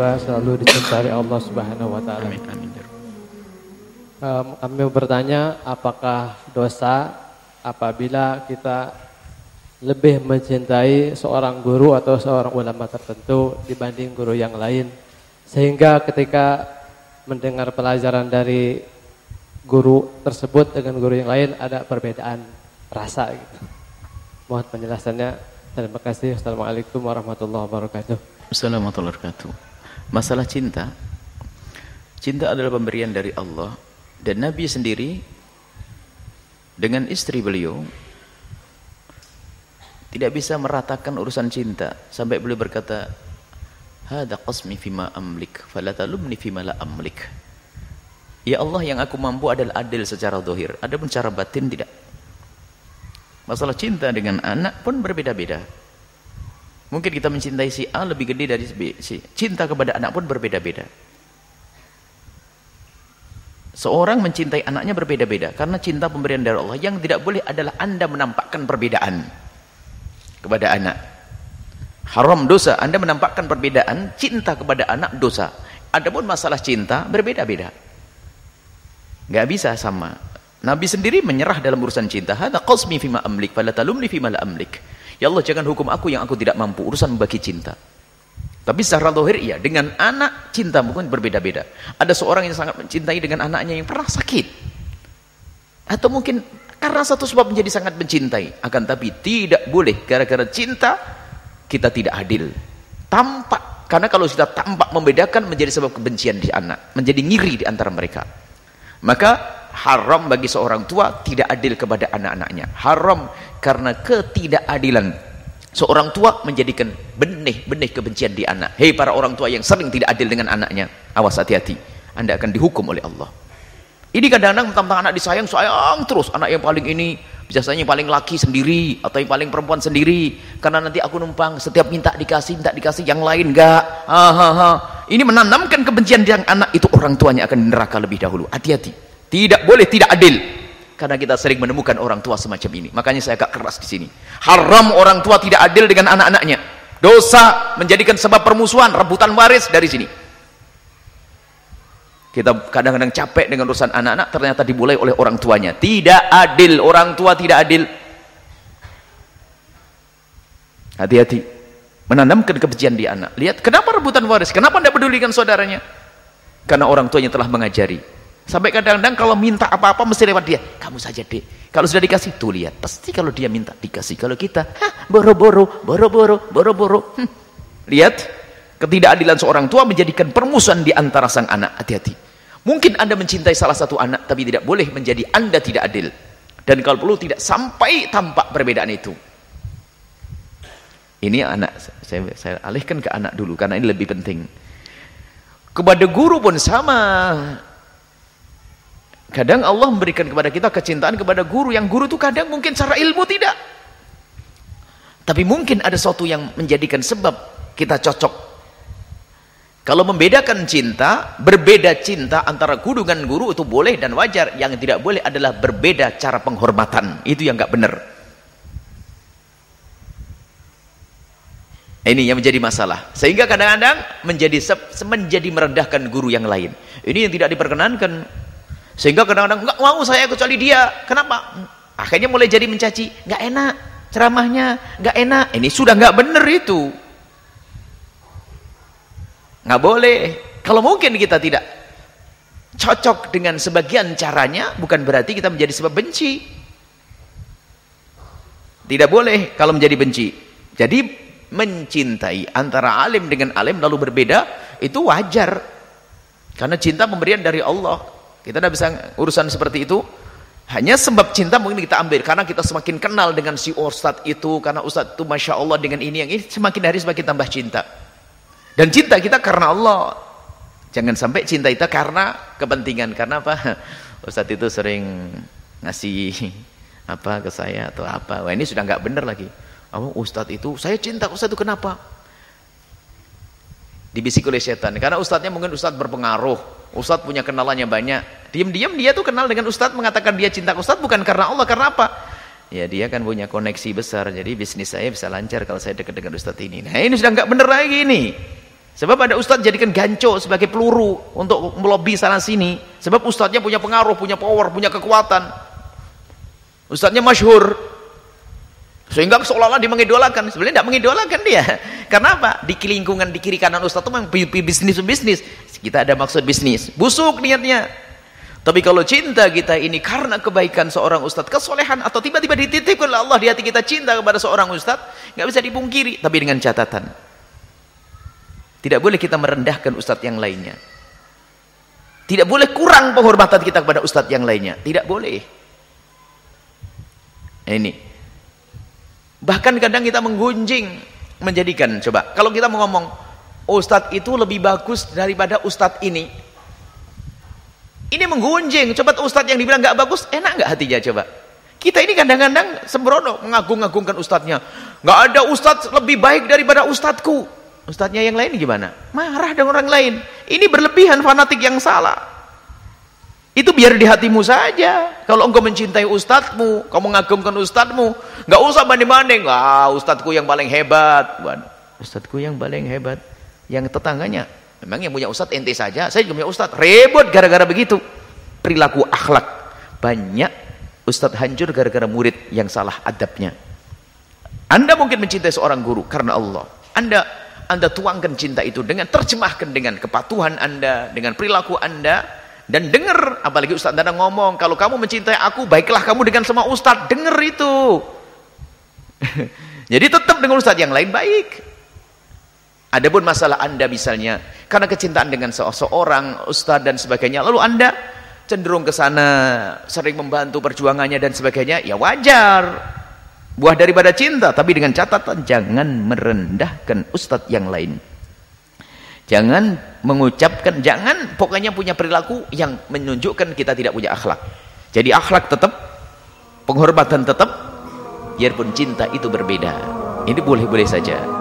semoga selalu dicintai Allah Subhanahu wa taala. Amin amin. Um, kami bertanya apakah dosa apabila kita lebih mencintai seorang guru atau seorang ulama tertentu dibanding guru yang lain sehingga ketika mendengar pelajaran dari guru tersebut dengan guru yang lain ada perbedaan rasa gitu. Mohon penjelasannya. Terima kasih. Assalamualaikum warahmatullahi wabarakatuh. Assalamualaikum warahmatullahi wabarakatuh. Masalah cinta. Cinta adalah pemberian dari Allah dan Nabi sendiri dengan istri beliau tidak bisa meratakan urusan cinta sampai beliau berkata hada qasmi fima amlik fala fima la amlik. Ya Allah yang aku mampu adalah adil secara zahir. Adapun secara batin tidak. Masalah cinta dengan anak pun berbeda-beda mungkin kita mencintai si A lebih gede dari si cinta kepada anak pun berbeda-beda seorang mencintai anaknya berbeda-beda karena cinta pemberian dari Allah yang tidak boleh adalah anda menampakkan perbedaan kepada anak. Haram dosa, Anda menampakkan perbedaan cinta kepada anak dosa. Adapun masalah cinta berbeda-beda. Gak bisa sama. Nabi sendiri menyerah dalam urusan cinta. Hada qasmi fima amlik fala talumni fima la amlik. Ya Allah jangan hukum aku yang aku tidak mampu urusan membagi cinta. Tapi secara zahir iya, dengan anak cinta mungkin berbeda-beda. Ada seorang yang sangat mencintai dengan anaknya yang pernah sakit. Atau mungkin karena satu sebab menjadi sangat mencintai. Akan tapi tidak boleh gara-gara cinta kita tidak adil. Tampak. Karena kalau kita tampak membedakan menjadi sebab kebencian di anak. Menjadi ngiri di antara mereka. Maka haram bagi seorang tua tidak adil kepada anak-anaknya. Haram karena ketidakadilan. Seorang tua menjadikan benih-benih kebencian di anak. Hei para orang tua yang sering tidak adil dengan anaknya. Awas hati-hati. Anda akan dihukum oleh Allah. Ini kadang-kadang tentang anak disayang, sayang terus. Anak yang paling ini, biasanya yang paling laki sendiri, atau yang paling perempuan sendiri. Karena nanti aku numpang, setiap minta dikasih, minta dikasih, yang lain enggak. Ha, ha, ha. Ini menanamkan kebencian yang anak itu orang tuanya akan neraka lebih dahulu. Hati-hati. Tidak boleh tidak adil. Karena kita sering menemukan orang tua semacam ini. Makanya saya agak keras di sini. Haram orang tua tidak adil dengan anak-anaknya. Dosa menjadikan sebab permusuhan, rebutan waris dari sini. Kita kadang-kadang capek dengan urusan anak-anak ternyata dimulai oleh orang tuanya. Tidak adil, orang tua tidak adil. Hati-hati. Menanamkan kebencian di anak. Lihat, kenapa rebutan waris? Kenapa tidak pedulikan saudaranya? Karena orang tuanya telah mengajari. Sampai kadang-kadang kalau minta apa-apa mesti lewat dia. Kamu saja dek. Kalau sudah dikasih, tuh lihat. Pasti kalau dia minta dikasih. Kalau kita, boro-boro, boro-boro, boro-boro. Hm. Lihat, Ketidakadilan seorang tua menjadikan permusuhan di antara sang anak. Hati-hati. Mungkin Anda mencintai salah satu anak, tapi tidak boleh menjadi Anda tidak adil. Dan kalau perlu tidak sampai tampak perbedaan itu. Ini anak, saya, saya alihkan ke anak dulu, karena ini lebih penting. Kepada guru pun sama. Kadang Allah memberikan kepada kita kecintaan kepada guru, yang guru itu kadang mungkin secara ilmu tidak. Tapi mungkin ada sesuatu yang menjadikan sebab kita cocok kalau membedakan cinta, berbeda cinta antara guru dengan guru itu boleh dan wajar. Yang tidak boleh adalah berbeda cara penghormatan. Itu yang nggak benar. Ini yang menjadi masalah. Sehingga kadang-kadang menjadi menjadi merendahkan guru yang lain. Ini yang tidak diperkenankan. Sehingga kadang-kadang nggak mau saya kecuali dia. Kenapa? Akhirnya mulai jadi mencaci. Nggak enak ceramahnya, nggak enak. Ini sudah nggak benar itu nggak boleh kalau mungkin kita tidak cocok dengan sebagian caranya bukan berarti kita menjadi sebab benci tidak boleh kalau menjadi benci jadi mencintai antara alim dengan alim lalu berbeda itu wajar karena cinta pemberian dari Allah kita tidak bisa urusan seperti itu hanya sebab cinta mungkin kita ambil karena kita semakin kenal dengan si ustadz itu karena ustadz itu masya Allah dengan ini yang ini semakin hari semakin tambah cinta dan cinta kita karena Allah. Jangan sampai cinta kita karena kepentingan. Karena apa? Ustadz itu sering ngasih apa ke saya atau apa. Wah ini sudah nggak benar lagi. Oh, Ustadz itu, saya cinta Ustadz itu kenapa? Dibisik oleh setan. Karena Ustadznya mungkin Ustadz berpengaruh. Ustadz punya kenalannya banyak. Diam-diam dia tuh kenal dengan Ustadz mengatakan dia cinta Ustadz bukan karena Allah. Karena apa? Ya dia kan punya koneksi besar. Jadi bisnis saya bisa lancar kalau saya dekat dengan Ustadz ini. Nah ini sudah nggak benar lagi ini. Sebab ada ustadz jadikan ganco sebagai peluru untuk melobi sana sini. Sebab ustadznya punya pengaruh, punya power, punya kekuatan. Ustadznya masyhur. Sehingga seolah-olah dia mengidolakan. Sebenarnya tidak mengidolakan dia. Karena apa? Di lingkungan di kiri kanan ustadz itu memang bisnis-bisnis. Kita ada maksud bisnis. Busuk niatnya. Tapi kalau cinta kita ini karena kebaikan seorang ustadz, kesolehan atau tiba-tiba dititipkan oleh Allah di hati kita cinta kepada seorang ustadz, nggak bisa dipungkiri. Tapi dengan catatan, tidak boleh kita merendahkan ustadz yang lainnya. Tidak boleh kurang penghormatan kita kepada ustadz yang lainnya. Tidak boleh. Nah, ini. Bahkan kadang kita menggunjing menjadikan coba kalau kita mau ngomong ustadz itu lebih bagus daripada ustadz ini ini menggunjing. Coba ustadz yang dibilang nggak bagus, enak nggak hatinya coba? Kita ini kadang-kadang sembrono mengagung-agungkan ustadznya. Nggak ada ustadz lebih baik daripada ustadzku. Ustadznya yang lain gimana? Marah dengan orang lain. Ini berlebihan fanatik yang salah. Itu biar di hatimu saja. Kalau engkau mencintai ustadzmu, kamu mengagungkan ustadzmu, nggak usah banding-banding. Ah, ustadzku yang paling hebat. Ustadzku yang paling hebat. Yang tetangganya Memang yang punya ustadz ente saja, saya juga punya ustadz. Rebut gara-gara begitu. Perilaku akhlak. Banyak ustadz hancur gara-gara murid yang salah adabnya. Anda mungkin mencintai seorang guru karena Allah. Anda anda tuangkan cinta itu dengan terjemahkan dengan kepatuhan Anda, dengan perilaku Anda dan dengar apalagi ustaz Anda ngomong kalau kamu mencintai aku baiklah kamu dengan semua ustaz dengar itu. Jadi tetap dengan ustaz yang lain baik. Adapun masalah Anda misalnya karena kecintaan dengan seseorang, ustaz dan sebagainya, lalu Anda cenderung ke sana, sering membantu perjuangannya dan sebagainya, ya wajar. Buah daripada cinta, tapi dengan catatan jangan merendahkan ustaz yang lain. Jangan mengucapkan, jangan pokoknya punya perilaku yang menunjukkan kita tidak punya akhlak. Jadi akhlak tetap, penghormatan tetap, biarpun cinta itu berbeda. Ini boleh-boleh saja.